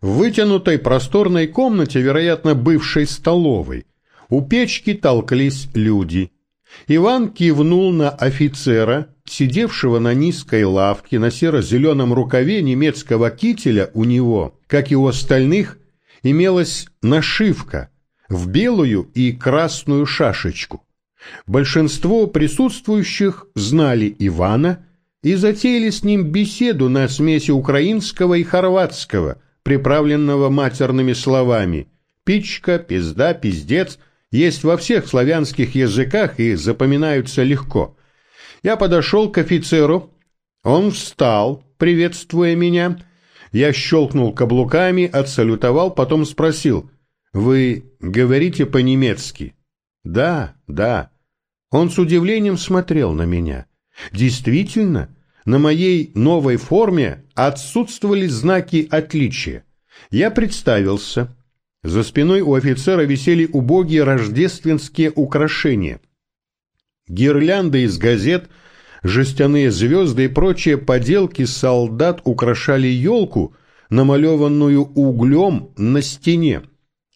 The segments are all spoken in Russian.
В вытянутой просторной комнате, вероятно, бывшей столовой, у печки толклись люди. Иван кивнул на офицера, сидевшего на низкой лавке на серо-зеленом рукаве немецкого кителя у него, как и у остальных, имелась нашивка в белую и красную шашечку. Большинство присутствующих знали Ивана и затеяли с ним беседу на смеси украинского и хорватского, приправленного матерными словами «пичка», «пизда», «пиздец» есть во всех славянских языках и запоминаются легко. Я подошел к офицеру, он встал, приветствуя меня. Я щелкнул каблуками, отсалютовал, потом спросил, «Вы говорите по-немецки?» «Да, да». Он с удивлением смотрел на меня. Действительно, на моей новой форме отсутствовали знаки отличия. Я представился. За спиной у офицера висели убогие рождественские украшения. Гирлянды из газет, жестяные звезды и прочие поделки солдат украшали елку, намалеванную углем на стене.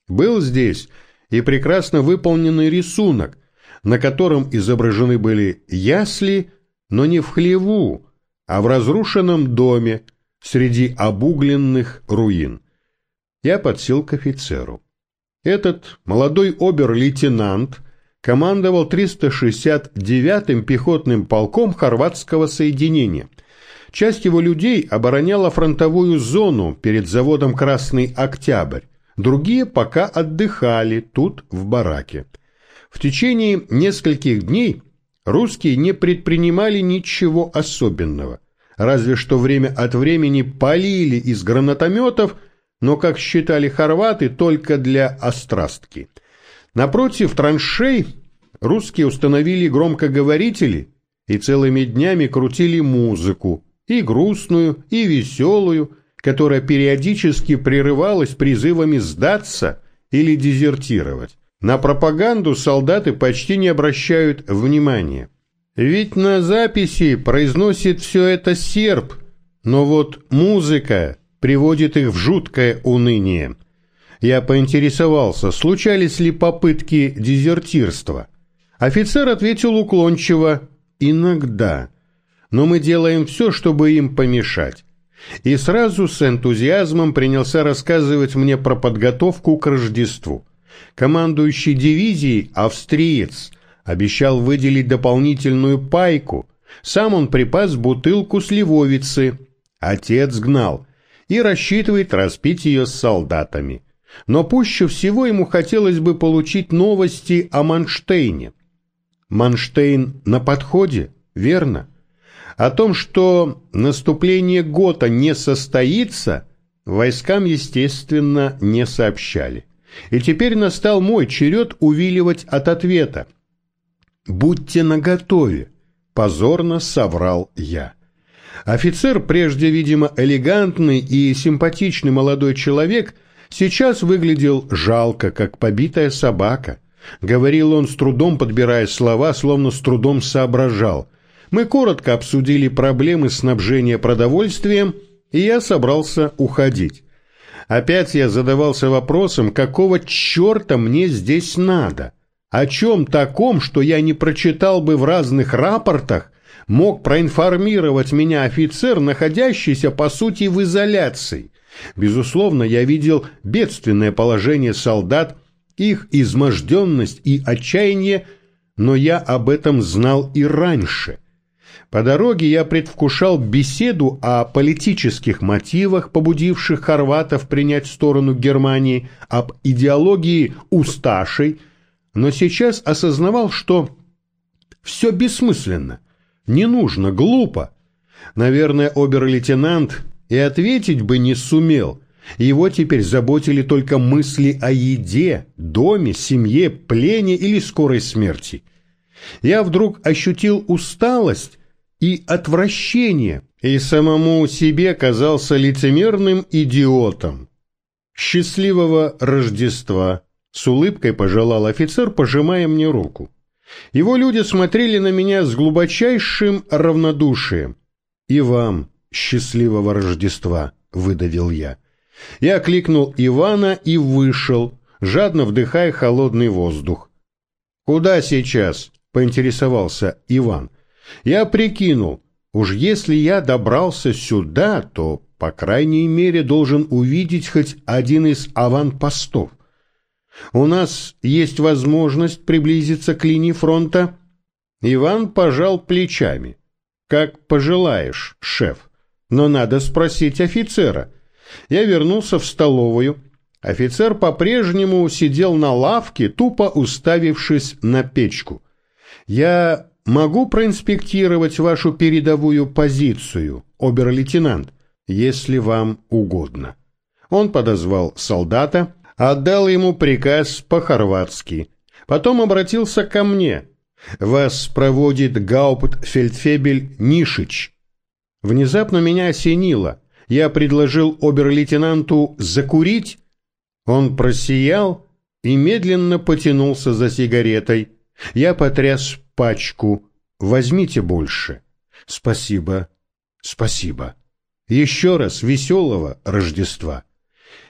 Был здесь и прекрасно выполненный рисунок, на котором изображены были ясли, но не в хлеву, а в разрушенном доме среди обугленных руин. Я подсел к офицеру. Этот молодой обер-лейтенант командовал 369-м пехотным полком хорватского соединения. Часть его людей обороняла фронтовую зону перед заводом «Красный Октябрь», другие пока отдыхали тут, в бараке. В течение нескольких дней русские не предпринимали ничего особенного, разве что время от времени полили из гранатометов, но, как считали хорваты, только для острастки. Напротив траншей русские установили громкоговорители и целыми днями крутили музыку, и грустную, и веселую, которая периодически прерывалась призывами сдаться или дезертировать. На пропаганду солдаты почти не обращают внимания. Ведь на записи произносит все это серб, но вот музыка приводит их в жуткое уныние. Я поинтересовался, случались ли попытки дезертирства. Офицер ответил уклончиво «иногда», но мы делаем все, чтобы им помешать. И сразу с энтузиазмом принялся рассказывать мне про подготовку к Рождеству. Командующий дивизией, австриец, обещал выделить дополнительную пайку. Сам он припас бутылку сливовицы. Отец гнал и рассчитывает распить ее с солдатами. Но пуще всего ему хотелось бы получить новости о Манштейне. Манштейн на подходе, верно? О том, что наступление Гота не состоится, войскам, естественно, не сообщали. И теперь настал мой черед увиливать от ответа. «Будьте наготове», — позорно соврал я. Офицер, прежде, видимо, элегантный и симпатичный молодой человек, сейчас выглядел жалко, как побитая собака. Говорил он с трудом, подбирая слова, словно с трудом соображал. Мы коротко обсудили проблемы снабжения продовольствием, и я собрался уходить. Опять я задавался вопросом, какого черта мне здесь надо? О чем таком, что я не прочитал бы в разных рапортах, мог проинформировать меня офицер, находящийся, по сути, в изоляции? Безусловно, я видел бедственное положение солдат, их изможденность и отчаяние, но я об этом знал и раньше. По дороге я предвкушал беседу о политических мотивах, побудивших хорватов принять сторону Германии, об идеологии усташей, но сейчас осознавал, что все бессмысленно, не нужно, глупо. Наверное, обер-лейтенант и ответить бы не сумел. Его теперь заботили только мысли о еде, доме, семье, плене или скорой смерти. Я вдруг ощутил усталость и отвращение, и самому себе казался лицемерным идиотом. «Счастливого Рождества!» — с улыбкой пожелал офицер, пожимая мне руку. Его люди смотрели на меня с глубочайшим равнодушием. «И вам счастливого Рождества!» — выдавил я. Я кликнул Ивана и вышел, жадно вдыхая холодный воздух. «Куда сейчас?» — поинтересовался Иван. Я прикинул, уж если я добрался сюда, то, по крайней мере, должен увидеть хоть один из аванпостов. У нас есть возможность приблизиться к линии фронта. Иван пожал плечами. Как пожелаешь, шеф. Но надо спросить офицера. Я вернулся в столовую. Офицер по-прежнему сидел на лавке, тупо уставившись на печку. Я могу проинспектировать вашу передовую позицию, обер-лейтенант, если вам угодно. Он подозвал солдата, отдал ему приказ по-хорватски. Потом обратился ко мне. «Вас проводит гауптфельдфебель Нишич». Внезапно меня осенило. Я предложил обер-лейтенанту закурить. Он просиял и медленно потянулся за сигаретой. Я потряс пачку. Возьмите больше. Спасибо. Спасибо. Еще раз веселого Рождества.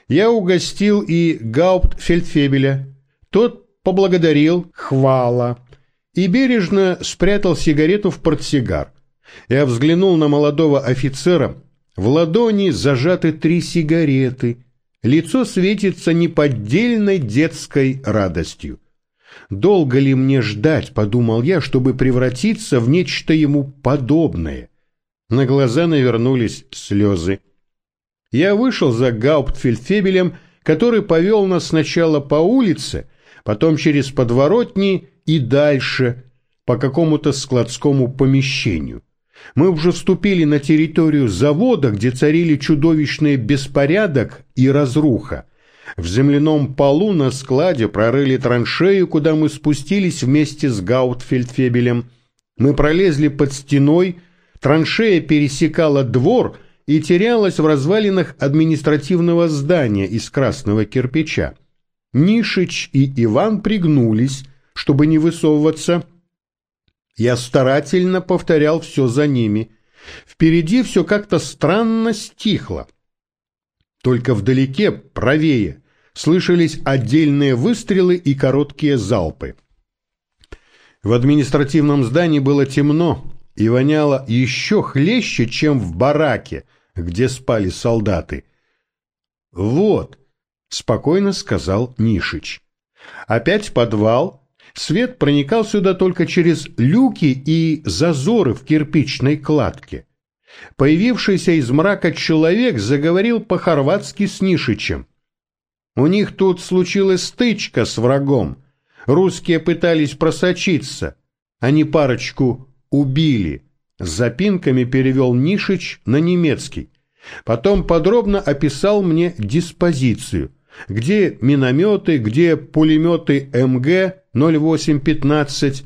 Я угостил и гауптфельдфебеля. Тот поблагодарил, хвала, и бережно спрятал сигарету в портсигар. Я взглянул на молодого офицера. В ладони зажаты три сигареты. Лицо светится неподдельной детской радостью. Долго ли мне ждать, подумал я, чтобы превратиться в нечто ему подобное? На глаза навернулись слезы. Я вышел за гауптфельдфебелем, который повел нас сначала по улице, потом через подворотни и дальше, по какому-то складскому помещению. Мы уже вступили на территорию завода, где царили чудовищный беспорядок и разруха. В земляном полу на складе прорыли траншею, куда мы спустились вместе с Гаутфельдфебелем. Мы пролезли под стеной, траншея пересекала двор и терялась в развалинах административного здания из красного кирпича. Нишич и Иван пригнулись, чтобы не высовываться. Я старательно повторял все за ними. Впереди все как-то странно стихло. Только вдалеке, правее, слышались отдельные выстрелы и короткие залпы. В административном здании было темно и воняло еще хлеще, чем в бараке, где спали солдаты. «Вот», — спокойно сказал Нишич. «Опять подвал. Свет проникал сюда только через люки и зазоры в кирпичной кладке. Появившийся из мрака человек заговорил по-хорватски с Нишичем. У них тут случилась стычка с врагом. Русские пытались просочиться. Они парочку убили. С запинками перевел Нишич на немецкий. Потом подробно описал мне диспозицию. Где минометы, где пулеметы МГ-0815,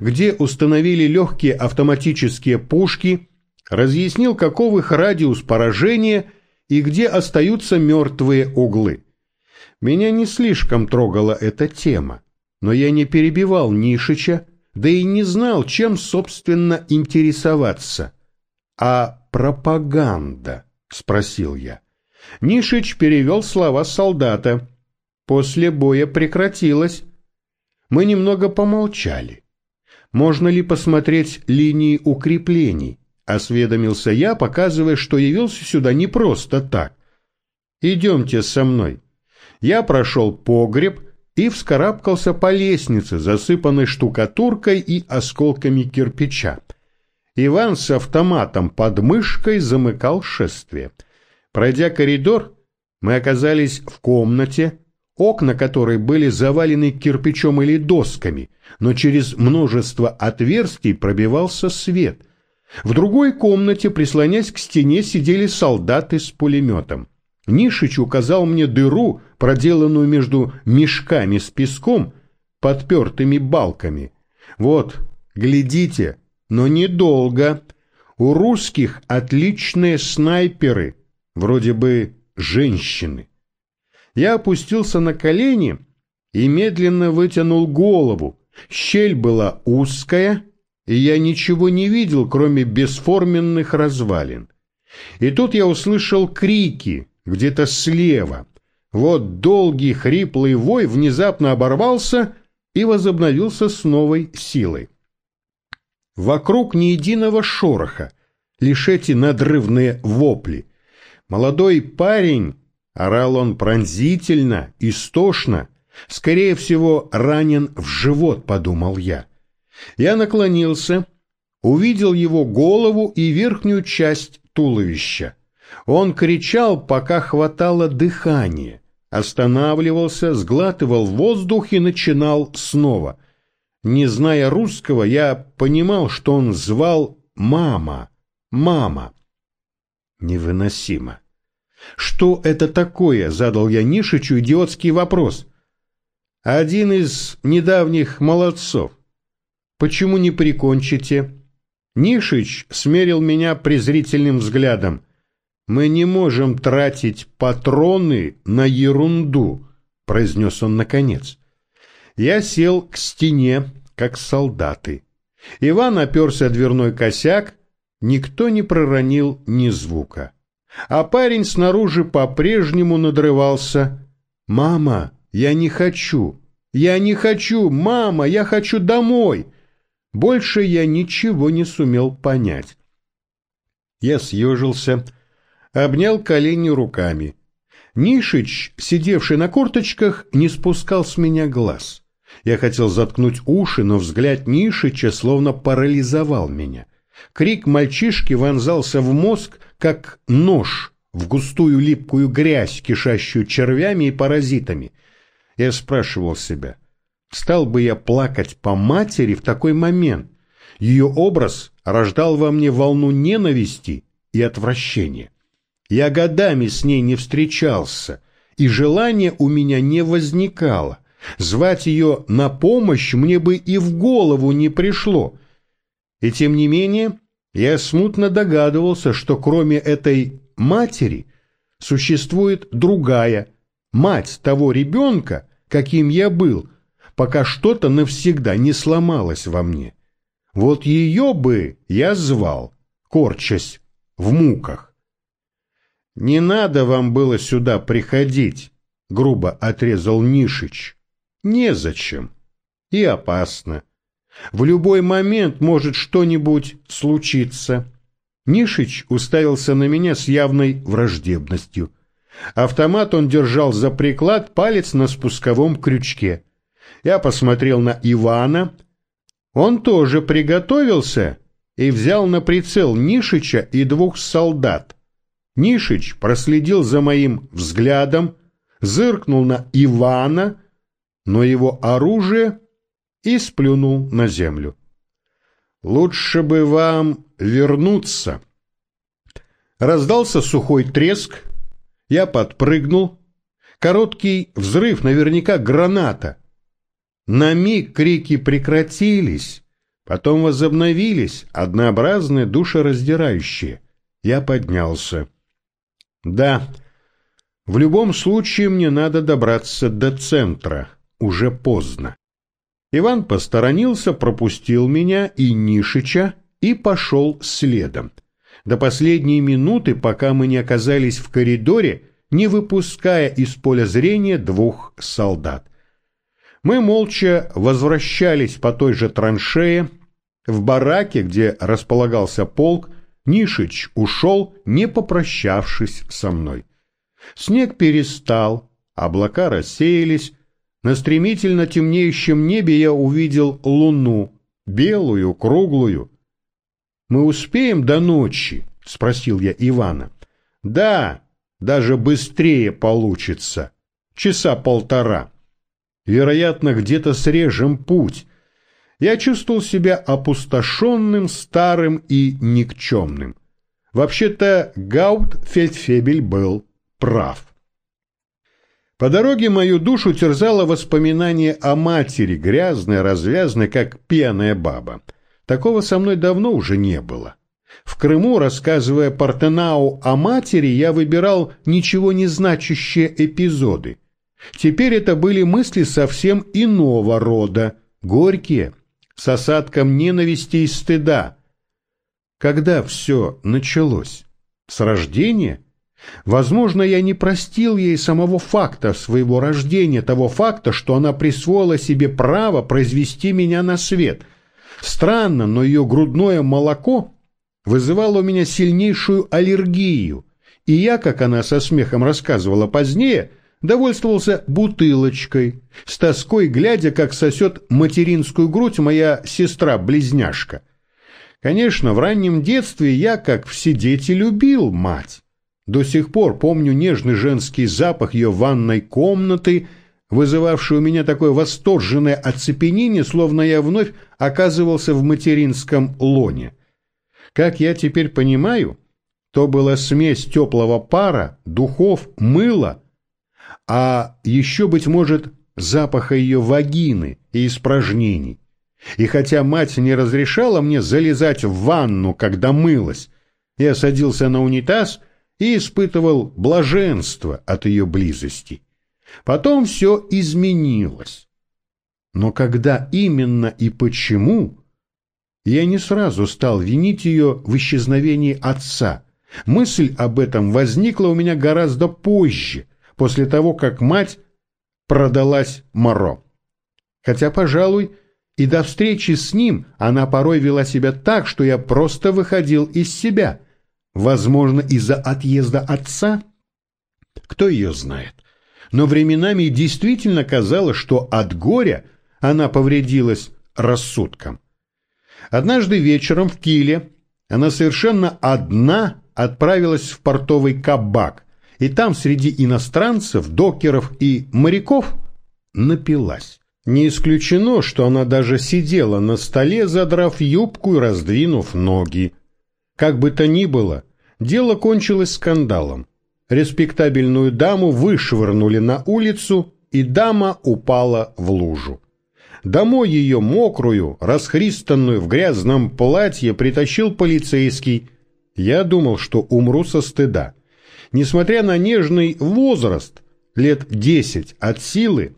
где установили легкие автоматические пушки, разъяснил, каков их радиус поражения и где остаются мертвые углы. Меня не слишком трогала эта тема, но я не перебивал Нишича, да и не знал, чем, собственно, интересоваться. «А пропаганда?» — спросил я. Нишич перевел слова солдата. После боя прекратилась. Мы немного помолчали. Можно ли посмотреть линии укреплений? Осведомился я, показывая, что явился сюда не просто так. Идемте со мной я прошел погреб и вскарабкался по лестнице, засыпанной штукатуркой и осколками кирпича. Иван с автоматом под мышкой замыкал шествие. Пройдя коридор, мы оказались в комнате, окна которой были завалены кирпичом или досками, но через множество отверстий пробивался свет. В другой комнате, прислонясь к стене, сидели солдаты с пулеметом. Нишич указал мне дыру, проделанную между мешками с песком, подпертыми балками. Вот, глядите, но недолго. У русских отличные снайперы, вроде бы женщины. Я опустился на колени и медленно вытянул голову. Щель была узкая, и я ничего не видел, кроме бесформенных развалин. И тут я услышал крики, где-то слева. Вот долгий хриплый вой внезапно оборвался и возобновился с новой силой. Вокруг ни единого шороха, лишь эти надрывные вопли. Молодой парень, орал он пронзительно, истошно, скорее всего, ранен в живот, подумал я. Я наклонился, увидел его голову и верхнюю часть туловища. Он кричал, пока хватало дыхания, останавливался, сглатывал воздух и начинал снова. Не зная русского, я понимал, что он звал «мама», «мама». Невыносимо. «Что это такое?» — задал я Нишичу идиотский вопрос. «Один из недавних молодцов. Почему не прикончите?» Нишич смерил меня презрительным взглядом. «Мы не можем тратить патроны на ерунду», — произнес он наконец. Я сел к стене, как солдаты. Иван оперся дверной косяк, никто не проронил ни звука. А парень снаружи по-прежнему надрывался. «Мама, я не хочу! Я не хочу! Мама, я хочу домой!» Больше я ничего не сумел понять. Я съежился, обнял колени руками. Нишич, сидевший на корточках, не спускал с меня глаз. Я хотел заткнуть уши, но взгляд Нишича словно парализовал меня. Крик мальчишки вонзался в мозг, как нож в густую липкую грязь, кишащую червями и паразитами. Я спрашивал себя, стал бы я плакать по матери в такой момент? Ее образ рождал во мне волну ненависти и отвращения. Я годами с ней не встречался, и желания у меня не возникало. Звать ее на помощь мне бы и в голову не пришло. И тем не менее, я смутно догадывался, что кроме этой матери существует другая, мать того ребенка, каким я был, пока что-то навсегда не сломалось во мне. Вот ее бы я звал, корчась в муках. «Не надо вам было сюда приходить», — грубо отрезал Нишич. «Незачем. И опасно. В любой момент может что-нибудь случиться». Нишич уставился на меня с явной враждебностью. Автомат он держал за приклад, палец на спусковом крючке. Я посмотрел на Ивана. Он тоже приготовился и взял на прицел Нишича и двух солдат. Нишич проследил за моим взглядом, зыркнул на Ивана, но его оружие и сплюнул на землю. «Лучше бы вам вернуться». Раздался сухой треск, я подпрыгнул. Короткий взрыв, наверняка граната. На миг крики прекратились, потом возобновились, однообразные, душераздирающие. Я поднялся. Да, в любом случае мне надо добраться до центра. Уже поздно. Иван посторонился, пропустил меня и Нишича и пошел следом. До последней минуты, пока мы не оказались в коридоре, не выпуская из поля зрения двух солдат. Мы молча возвращались по той же траншее. В бараке, где располагался полк, Нишич ушел, не попрощавшись со мной. Снег перестал, облака рассеялись. На стремительно темнеющем небе я увидел луну, белую, круглую. «Мы успеем до ночи?» — спросил я Ивана. «Да, даже быстрее получится. Часа полтора. Вероятно, где-то срежем путь я чувствовал себя опустошенным, старым и никчемным. Вообще-то Гаут-Фельдфебель был прав. По дороге мою душу терзало воспоминание о матери, грязной, развязной, как пьяная баба. Такого со мной давно уже не было. В Крыму, рассказывая Партенау о матери, я выбирал ничего не значащие эпизоды. Теперь это были мысли совсем иного рода, горькие, с осадком ненависти и стыда. Когда все началось? С рождения? Возможно, я не простил ей самого факта своего рождения, того факта, что она присвоила себе право произвести меня на свет. Странно, но ее грудное молоко вызывало у меня сильнейшую аллергию, и я, как она со смехом рассказывала позднее, довольствовался бутылочкой, с тоской глядя, как сосет материнскую грудь моя сестра-близняшка. Конечно, в раннем детстве я, как все дети, любил мать. До сих пор помню нежный женский запах ее ванной комнаты, вызывавший у меня такое восторженное оцепенение, словно я вновь оказывался в материнском лоне. Как я теперь понимаю, то была смесь теплого пара, духов, мыла, а еще, быть может, запаха ее вагины и испражнений. И хотя мать не разрешала мне залезать в ванну, когда мылась, я садился на унитаз и испытывал блаженство от ее близости. Потом все изменилось. Но когда именно и почему, я не сразу стал винить ее в исчезновении отца. Мысль об этом возникла у меня гораздо позже, после того, как мать продалась Моро. Хотя, пожалуй, и до встречи с ним она порой вела себя так, что я просто выходил из себя – Возможно, из-за отъезда отца? Кто ее знает? Но временами действительно казалось, что от горя она повредилась рассудком. Однажды вечером в Киле она совершенно одна отправилась в портовый кабак, и там среди иностранцев, докеров и моряков напилась. Не исключено, что она даже сидела на столе, задрав юбку и раздвинув ноги. Как бы то ни было, дело кончилось скандалом. Респектабельную даму вышвырнули на улицу, и дама упала в лужу. Домой ее мокрую, расхристанную в грязном платье притащил полицейский. Я думал, что умру со стыда. Несмотря на нежный возраст, лет десять от силы,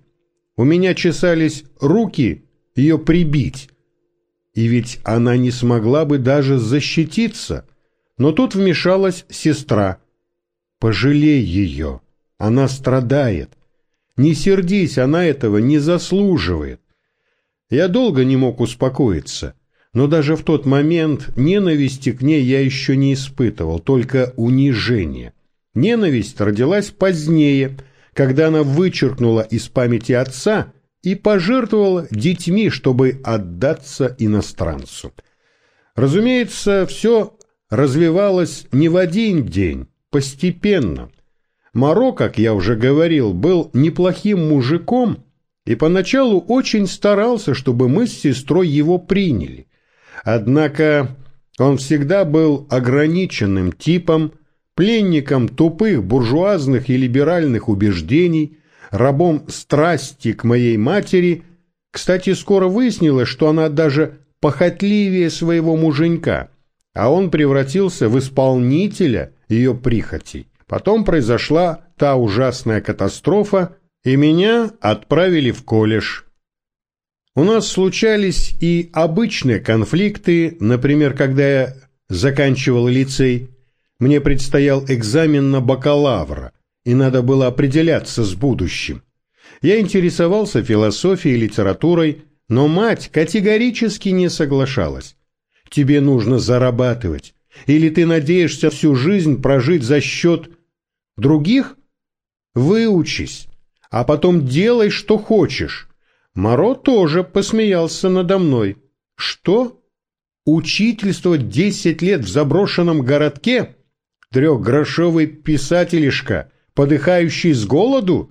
у меня чесались руки ее прибить. И ведь она не смогла бы даже защититься. Но тут вмешалась сестра. «Пожалей ее, она страдает. Не сердись, она этого не заслуживает». Я долго не мог успокоиться, но даже в тот момент ненависти к ней я еще не испытывал, только унижение. Ненависть родилась позднее, когда она вычеркнула из памяти отца и пожертвовала детьми, чтобы отдаться иностранцу. Разумеется, все развивалось не в один день, постепенно. Моро, как я уже говорил, был неплохим мужиком и поначалу очень старался, чтобы мы с сестрой его приняли. Однако он всегда был ограниченным типом, пленником тупых буржуазных и либеральных убеждений, рабом страсти к моей матери. Кстати, скоро выяснилось, что она даже похотливее своего муженька – а он превратился в исполнителя ее прихотей. Потом произошла та ужасная катастрофа, и меня отправили в колледж. У нас случались и обычные конфликты, например, когда я заканчивал лицей, мне предстоял экзамен на бакалавра, и надо было определяться с будущим. Я интересовался философией и литературой, но мать категорически не соглашалась. Тебе нужно зарабатывать. Или ты надеешься всю жизнь прожить за счет других? Выучись, а потом делай, что хочешь. Моро тоже посмеялся надо мной. Что? Учительствовать десять лет в заброшенном городке? Трехгрошовый писателишка, подыхающий с голоду?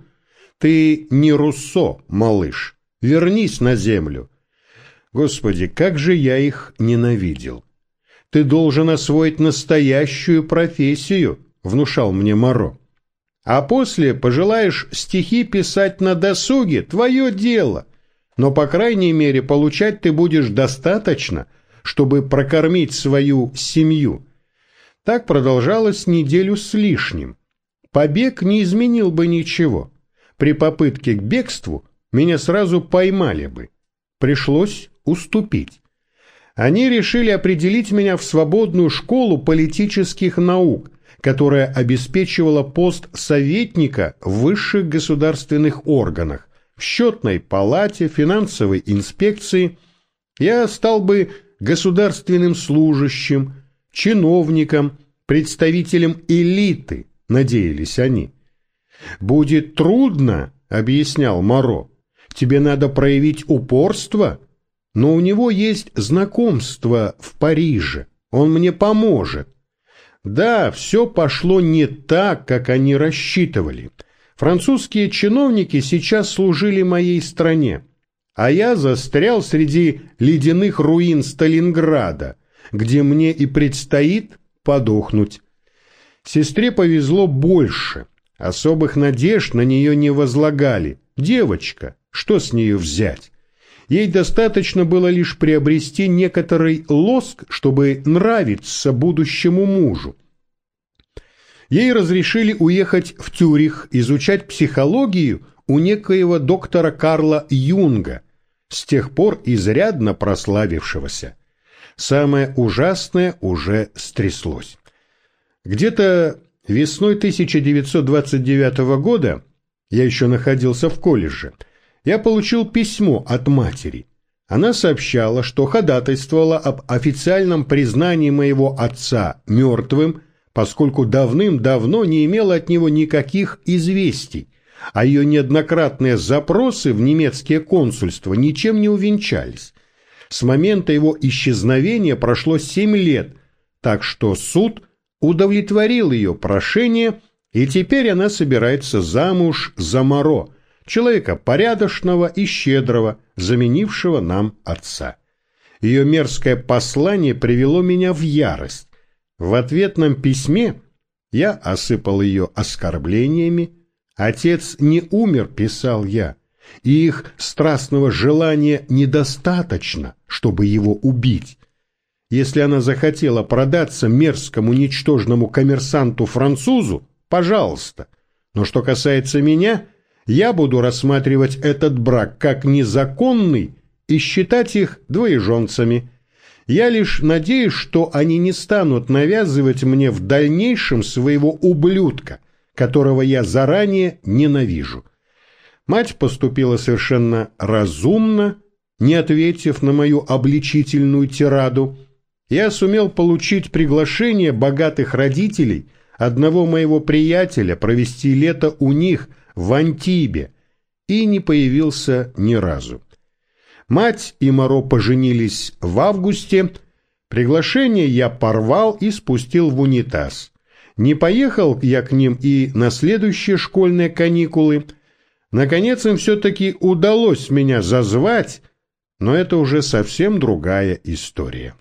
Ты не Руссо, малыш. Вернись на землю. Господи, как же я их ненавидел! Ты должен освоить настоящую профессию, внушал мне Моро. А после пожелаешь стихи писать на досуге, твое дело. Но, по крайней мере, получать ты будешь достаточно, чтобы прокормить свою семью. Так продолжалось неделю с лишним. Побег не изменил бы ничего. При попытке к бегству меня сразу поймали бы. Пришлось уступить. Они решили определить меня в свободную школу политических наук, которая обеспечивала пост советника в высших государственных органах, в счетной палате, финансовой инспекции, я стал бы государственным служащим, чиновником, представителем элиты, надеялись они. «Будет трудно», — объяснял Моро, — «тебе надо проявить упорство, но у него есть знакомство в Париже, он мне поможет». Да, все пошло не так, как они рассчитывали. Французские чиновники сейчас служили моей стране, а я застрял среди ледяных руин Сталинграда, где мне и предстоит подохнуть. Сестре повезло больше. Особых надежд на нее не возлагали. Девочка, что с нее взять? Ей достаточно было лишь приобрести некоторый лоск, чтобы нравиться будущему мужу. Ей разрешили уехать в Тюрих изучать психологию у некоего доктора Карла Юнга, с тех пор изрядно прославившегося. Самое ужасное уже стряслось. Где-то весной 1929 года, я еще находился в колледже, я получил письмо от матери. Она сообщала, что ходатайствовала об официальном признании моего отца мертвым поскольку давным-давно не имела от него никаких известий, а ее неоднократные запросы в немецкие консульства ничем не увенчались. С момента его исчезновения прошло семь лет, так что суд удовлетворил ее прошение, и теперь она собирается замуж за Моро, человека порядочного и щедрого, заменившего нам отца. Ее мерзкое послание привело меня в ярость. В ответном письме я осыпал ее оскорблениями. Отец не умер, писал я, и их страстного желания недостаточно, чтобы его убить. Если она захотела продаться мерзкому ничтожному коммерсанту-французу, пожалуйста. Но что касается меня, я буду рассматривать этот брак как незаконный и считать их двоеженцами – я лишь надеюсь, что они не станут навязывать мне в дальнейшем своего ублюдка, которого я заранее ненавижу. Мать поступила совершенно разумно, не ответив на мою обличительную тираду. Я сумел получить приглашение богатых родителей одного моего приятеля провести лето у них в Антибе и не появился ни разу. Мать и Моро поженились в августе. Приглашение я порвал и спустил в унитаз. Не поехал я к ним и на следующие школьные каникулы. Наконец им все-таки удалось меня зазвать, но это уже совсем другая история.